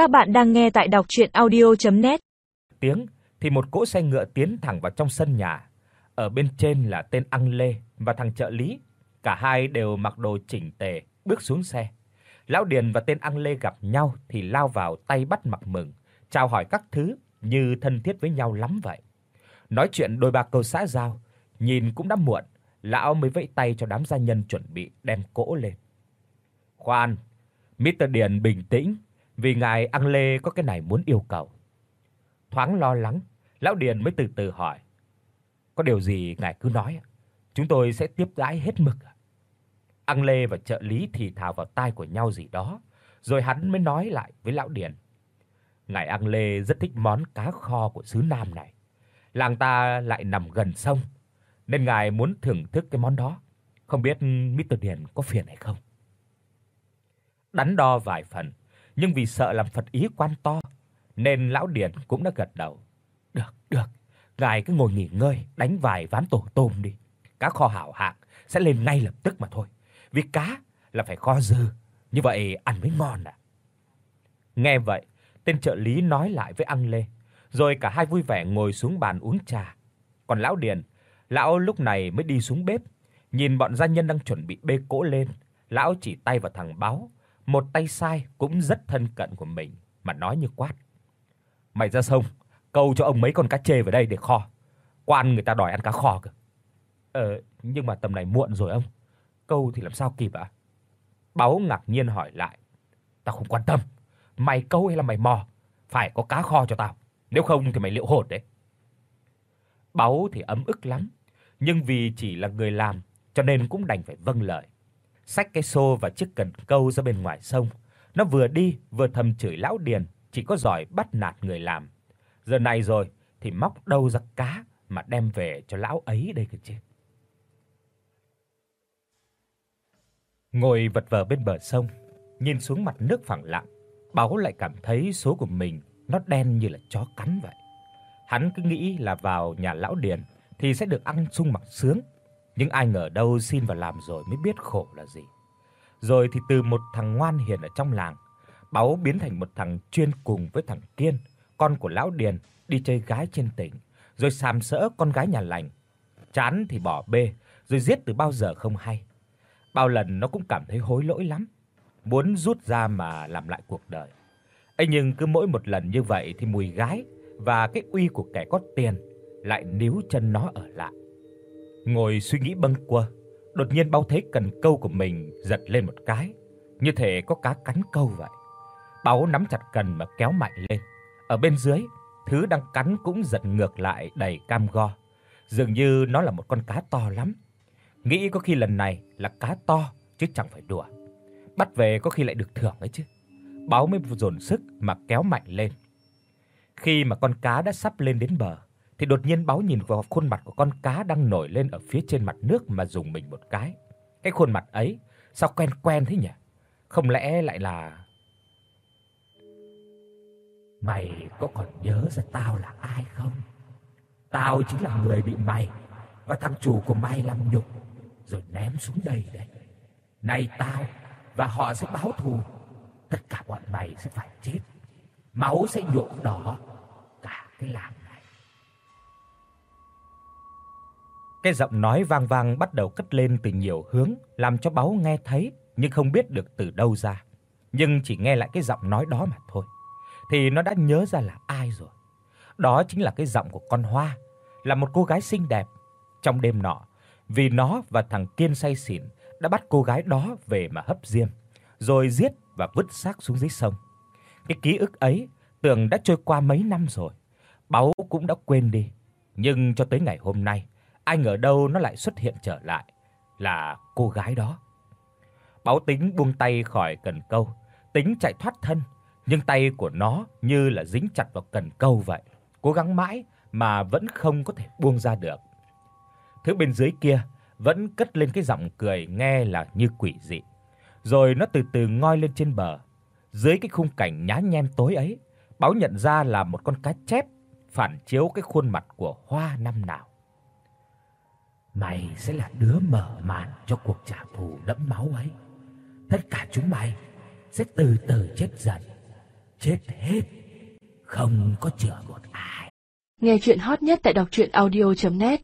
Các bạn đang nghe tại đọc audio net Tiếng thì một cỗ xe ngựa tiến thẳng vào trong sân nhà. Ở bên trên là tên Ăn Lê và thằng trợ lý, cả hai đều mặc đồ chỉnh tề, bước xuống xe. Lão Điền và tên Ăn Lê gặp nhau thì lao vào tay bắt mặt mừng, chào hỏi các thứ như thân thiết với nhau lắm vậy. Nói chuyện đôi ba câu xã giao, nhìn cũng đã muộn, lão mới vẫy tay cho đám gia nhân chuẩn bị đem cỗ lên. Khoan, Mr. Điền bình tĩnh, vì ngài Ăn Lê có cái này muốn yêu cầu. Thoáng lo lắng, lão Điền mới từ từ hỏi: "Có điều gì ngài cứ nói, chúng tôi sẽ tiếp đãi hết mực." Ăn Lê và trợ lý thì thào vào tai của nhau gì đó, rồi hắn mới nói lại với lão Điền: "Ngài Ăn Lê rất thích món cá kho của xứ Nam này. Làng ta lại nằm gần sông, nên ngài muốn thưởng thức cái món đó. Không biết Mr. Điền có phiền hay không?" Đắn đo vài phần, nhưng vì sợ làm phật ý quan to nên lão Điền cũng đã gật đầu. Được, được, ngài cứ ngồi nghỉ ngơi, đánh vài ván tổ tôm đi. Cá kho hảo hạng sẽ lên ngay lập tức mà thôi. Vì cá là phải kho dư, như vậy ăn mới ngon à. Nghe vậy, tên trợ lý nói lại với Ăn Lê, rồi cả hai vui vẻ ngồi xuống bàn uống trà. Còn lão Điền, lão lúc này mới đi xuống bếp, nhìn bọn gia nhân đang chuẩn bị bê cỗ lên, lão chỉ tay vào thằng báo một tay sai cũng rất thân cận của mình mà nói như quát. Mày ra sông, câu cho ông mấy con cá chê vào đây để kho. Quan người ta đòi ăn cá kho cơ. Ờ, nhưng mà tầm này muộn rồi ông. Câu thì làm sao kịp ạ? À? Báo ngạc nhiên hỏi lại. Tao không quan tâm, mày câu hay là mày mò, phải có cá kho cho tao, nếu không thì mày liệu hồn đấy. Báo thì ấm ức lắm, nhưng vì chỉ là người làm cho nên cũng đành phải vâng lời xách cái xô và chiếc cần câu ra bên ngoài sông. Nó vừa đi vừa thầm chửi lão Điền, chỉ có giỏi bắt nạt người làm. Giờ này rồi thì móc đâu ra cá mà đem về cho lão ấy đây cơ chứ. Ngồi vật vờ bên bờ sông, nhìn xuống mặt nước phẳng lặng, Báo lại cảm thấy số của mình nó đen như là chó cắn vậy. Hắn cứ nghĩ là vào nhà lão Điền thì sẽ được ăn sung mặc sướng, nhưng ai ngờ đâu xin vào làm rồi mới biết khổ là gì. Rồi thì từ một thằng ngoan hiền ở trong làng, Báu biến thành một thằng chuyên cùng với thằng Kiên, con của lão Điền, đi chơi gái trên tỉnh, rồi sàm sỡ con gái nhà lành. Chán thì bỏ bê, rồi giết từ bao giờ không hay. Bao lần nó cũng cảm thấy hối lỗi lắm, muốn rút ra mà làm lại cuộc đời. Ấy nhưng cứ mỗi một lần như vậy thì mùi gái và cái uy của kẻ có tiền lại níu chân nó ở lại. Ngồi suy nghĩ bâng quơ, đột nhiên Bao thấy cần câu của mình giật lên một cái, như thể có cá cắn câu vậy. Báo nắm chặt cần mà kéo mạnh lên. Ở bên dưới, thứ đang cắn cũng giật ngược lại đầy cam go. Dường như nó là một con cá to lắm. Nghĩ có khi lần này là cá to chứ chẳng phải đùa. Bắt về có khi lại được thưởng ấy chứ. Báo mới dồn sức mà kéo mạnh lên. Khi mà con cá đã sắp lên đến bờ, thì đột nhiên báo nhìn vào khuôn mặt của con cá đang nổi lên ở phía trên mặt nước mà dùng mình một cái. Cái khuôn mặt ấy, sao quen quen thế nhỉ? Không lẽ lại là Mày có còn nhớ ra tao là ai không? Tao chính là người bị mày và thằng chủ của mày làm nhục, rồi ném xuống đây đấy. Này tao, và họ sẽ báo thù. Tất cả bọn mày sẽ phải chết. Máu sẽ nhuộm đỏ cả cái làng Cái giọng nói vang vang bắt đầu cất lên từ nhiều hướng, làm cho Báo nghe thấy nhưng không biết được từ đâu ra. Nhưng chỉ nghe lại cái giọng nói đó mà thôi, thì nó đã nhớ ra là ai rồi. Đó chính là cái giọng của con Hoa, là một cô gái xinh đẹp. Trong đêm nọ, vì nó và thằng Kiên say xỉn đã bắt cô gái đó về mà hấp diêm, rồi giết và vứt xác xuống dưới sông. Cái ký ức ấy tưởng đã trôi qua mấy năm rồi, Báo cũng đã quên đi, nhưng cho tới ngày hôm nay, ai ngờ đâu nó lại xuất hiện trở lại, là cô gái đó. Báo tính buông tay khỏi cần câu, tính chạy thoát thân, nhưng tay của nó như là dính chặt vào cần câu vậy, cố gắng mãi mà vẫn không có thể buông ra được. Thứ bên dưới kia vẫn cất lên cái giọng cười nghe là như quỷ dị. Rồi nó từ từ ngoi lên trên bờ. Dưới cái khung cảnh nhá nhem tối ấy, báo nhận ra là một con cá chép phản chiếu cái khuôn mặt của Hoa năm nào. Mày sẽ là đứa mở màn cho cuộc trả thù đẫm máu ấy. Tất cả chúng mày sẽ từ từ chết dần. chết hết, không có chữa một ai. Nghe chuyện hot nhất tại đọc truyện audio.net